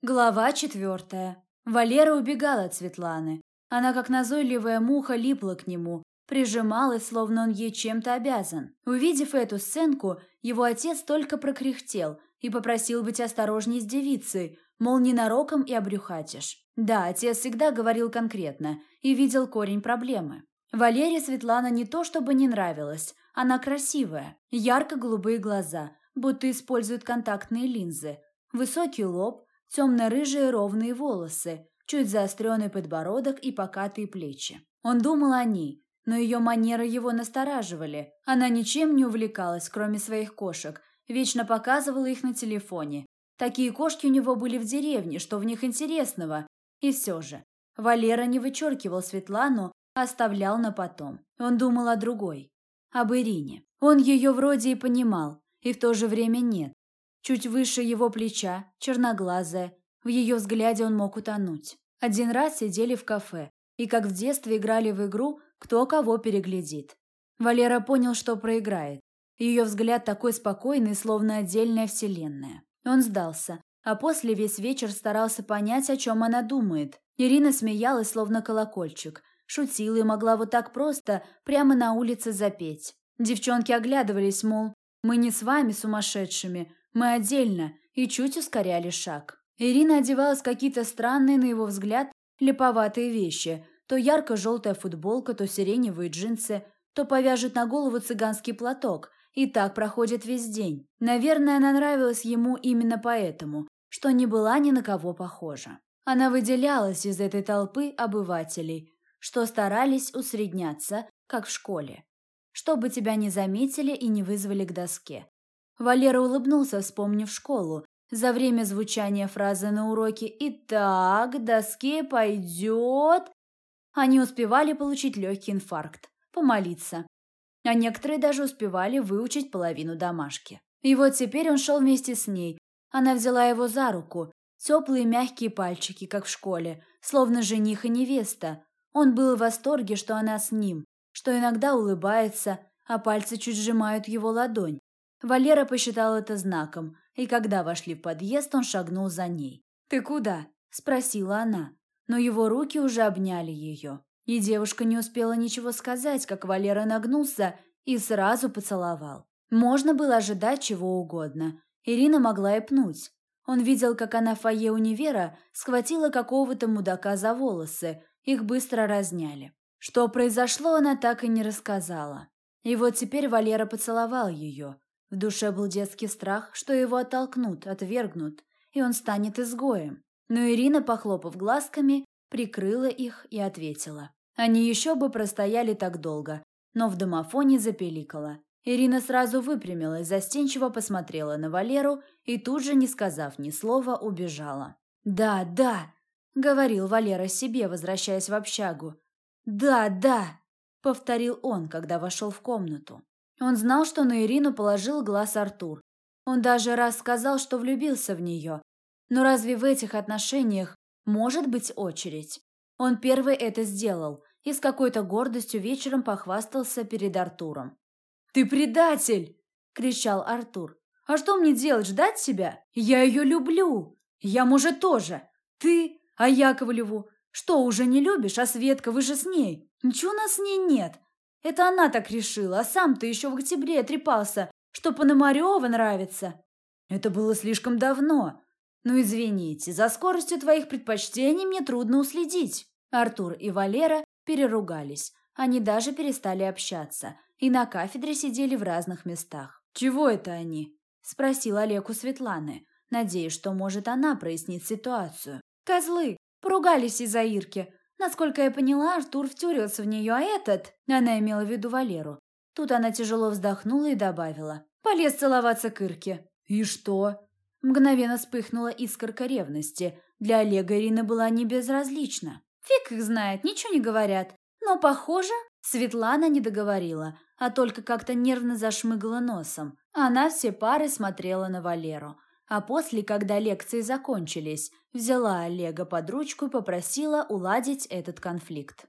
Глава четвертая. Валера убегал от Светланы. Она, как назойливая муха, липла к нему, прижималась, словно он ей чем-то обязан. Увидев эту сценку, его отец только прокряхтел и попросил быть осторожней с девицей, мол, ненароком и обрюхатишь. Да, отец всегда говорил конкретно и видел корень проблемы. Валере Светлана не то чтобы не нравилась, она красивая, ярко-голубые глаза, будто использует контактные линзы, высокий лоб, темно-рыжие ровные волосы, чуть заостренный подбородок и покатые плечи. Он думал о ней, но ее манеры его настораживали. Она ничем не увлекалась, кроме своих кошек, вечно показывала их на телефоне. Такие кошки у него были в деревне, что в них интересного. И все же, Валера не вычеркивал Светлану, а оставлял на потом. Он думал о другой, об Ирине. Он ее вроде и понимал, и в то же время нет. Чуть выше его плеча, черноглазая, в ее взгляде он мог утонуть. Один раз сидели в кафе, и как в детстве играли в игру «Кто кого переглядит». Валера понял, что проиграет. Ее взгляд такой спокойный, словно отдельная вселенная. Он сдался, а после весь вечер старался понять, о чем она думает. Ирина смеялась, словно колокольчик, шутила и могла вот так просто прямо на улице запеть. Девчонки оглядывались, мол, мы не с вами сумасшедшими, мы отдельно, и чуть ускоряли шаг. Ирина одевалась какие-то странные, на его взгляд, леповатые вещи. То ярко-желтая футболка, то сиреневые джинсы, то повяжет на голову цыганский платок. И так проходит весь день. Наверное, она нравилась ему именно поэтому, что не была ни на кого похожа. Она выделялась из этой толпы обывателей, что старались усредняться, как в школе, чтобы тебя не заметили и не вызвали к доске. Валера улыбнулся, вспомнив школу. За время звучания фразы на уроке «Итак, к доске пойдет...» Они успевали получить легкий инфаркт, помолиться. А некоторые даже успевали выучить половину домашки. И вот теперь он шел вместе с ней. Она взяла его за руку. Теплые мягкие пальчики, как в школе, словно жених и невеста. Он был в восторге, что она с ним, что иногда улыбается, а пальцы чуть сжимают его ладонь. Валера посчитал это знаком, и когда вошли в подъезд, он шагнул за ней. «Ты куда?» – спросила она. Но его руки уже обняли ее. И девушка не успела ничего сказать, как Валера нагнулся и сразу поцеловал. Можно было ожидать чего угодно. Ирина могла и пнуть. Он видел, как она в фойе универа схватила какого-то мудака за волосы, их быстро разняли. Что произошло, она так и не рассказала. И вот теперь Валера поцеловал ее, в душе был детский страх, что его оттолкнут, отвергнут, и он станет изгоем. Но Ирина, похлопав глазками, прикрыла их и ответила. Они еще бы простояли так долго, но в домофоне запеликала. Ирина сразу выпрямилась, застенчиво посмотрела на Валеру и тут же, не сказав ни слова, убежала. «Да, да», — говорил Валера себе, возвращаясь в общагу. «Да, да», — повторил он, когда вошел в комнату. Он знал, что на Ирину положил глаз Артур. Он даже раз сказал, что влюбился в нее. Но разве в этих отношениях может быть очередь? Он первый это сделал и с какой-то гордостью вечером похвастался перед Артуром. «Ты предатель!» – кричал Артур. «А что мне делать, ждать тебя? Я ее люблю! Я, может, тоже! Ты, а Яковлеву, что, уже не любишь? А Светка, вы же с ней! Ничего у нас с ней нет! Это она так решила, а сам ты еще в октябре трепался, что Пономарева нравится. Это было слишком давно. Ну, извините, за скоростью твоих предпочтений мне трудно уследить. Артур и Валера переругались. Они даже перестали общаться и на кафедре сидели в разных местах. «Чего это они?» – спросил Олег у Светланы, надеясь, что, может, она прояснит ситуацию. «Козлы! Поругались из-за Ирки. Насколько я поняла, Артур втюрился в нее, а этот... Она имела в виду Валеру. Тут она тяжело вздохнула и добавила. Полез целоваться к Ирке. И что? Мгновенно вспыхнула искорка ревности. Для Олега Ирина была не безразлична. Фиг их знает, ничего не говорят. Но, похоже, Светлана не договорила, а только как-то нервно зашмыгала носом. Она все пары смотрела на Валеру – а после, когда лекции закончились, взяла Олега под ручку и попросила уладить этот конфликт.